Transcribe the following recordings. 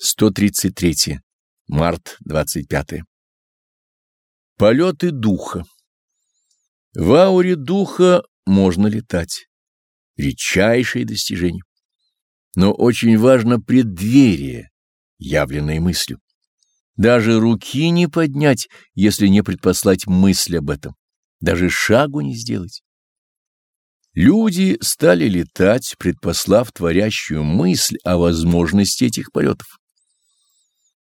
133. Март 25. Полеты духа. В ауре духа можно летать. Редчайшее достижение. Но очень важно преддверие, явленное мыслью. Даже руки не поднять, если не предпослать мысль об этом. Даже шагу не сделать. Люди стали летать, предпослав творящую мысль о возможности этих полетов.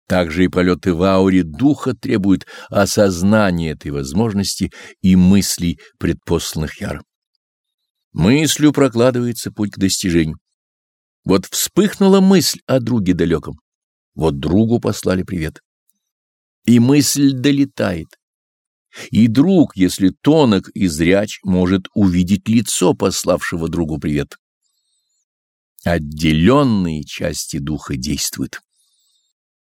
Также и полеты в ауре духа требуют осознания этой возможности и мыслей, предпосланных яром. Мыслью прокладывается путь к достижению. Вот вспыхнула мысль о друге далеком, вот другу послали привет. И мысль долетает. И друг, если тонок и зряч, может увидеть лицо пославшего другу привет. Отделенные части духа действуют.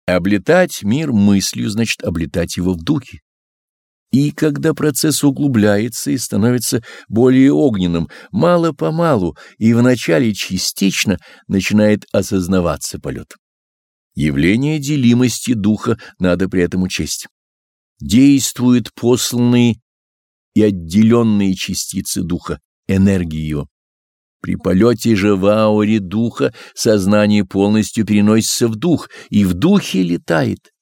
Облетать мир мыслью значит облетать его в духе. И когда процесс углубляется и становится более огненным, мало-помалу и вначале частично начинает осознаваться полет. Явление делимости духа надо при этом учесть. Действуют посланные и отделенные частицы духа, энергии его. При полете же в ауре духа сознание полностью переносится в дух и в духе летает.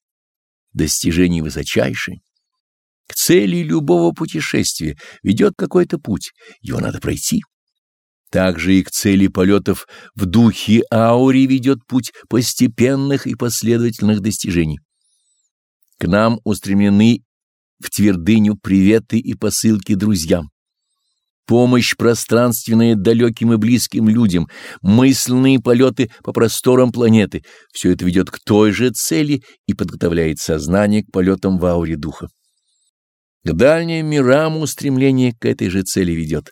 Достижение высочайшее. К цели любого путешествия ведет какой-то путь, его надо пройти. Также и к цели полетов в духе ауре ведет путь постепенных и последовательных достижений. К нам устремлены в твердыню приветы и посылки друзьям помощь пространственная далеким и близким людям, мысленные полеты по просторам планеты — все это ведет к той же цели и подготовляет сознание к полетам в ауре духа. К дальним мирам устремление к этой же цели ведет.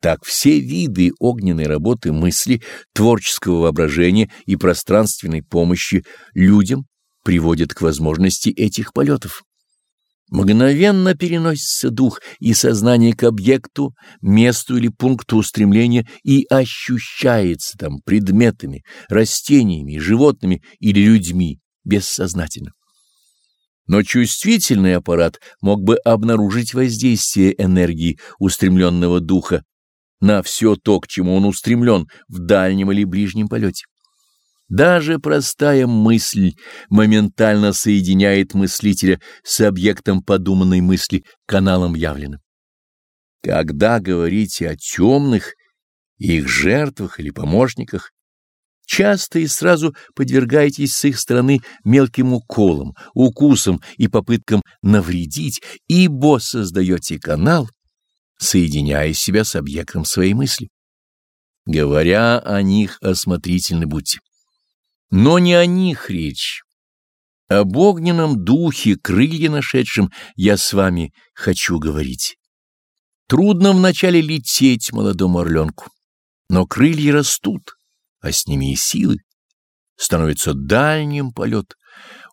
Так все виды огненной работы мысли, творческого воображения и пространственной помощи людям приводят к возможности этих полетов. Мгновенно переносится дух и сознание к объекту, месту или пункту устремления и ощущается там предметами, растениями, животными или людьми бессознательно. Но чувствительный аппарат мог бы обнаружить воздействие энергии устремленного духа на все то, к чему он устремлен в дальнем или ближнем полете. Даже простая мысль моментально соединяет мыслителя с объектом подуманной мысли, каналом явленным. Когда говорите о темных, их жертвах или помощниках, часто и сразу подвергаетесь с их стороны мелким уколам, укусам и попыткам навредить, ибо создаете канал, соединяя себя с объектом своей мысли. Говоря о них, осмотрительны будьте. Но не о них речь. Об огненном духе, крылья нашедшем, я с вами хочу говорить. Трудно вначале лететь молодому орленку, но крылья растут, а с ними и силы. Становится дальним полет.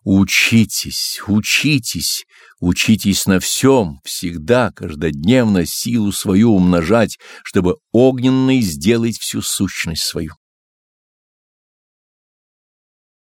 Учитесь, учитесь, учитесь на всем, всегда, каждодневно силу свою умножать, чтобы огненной сделать всю сущность свою.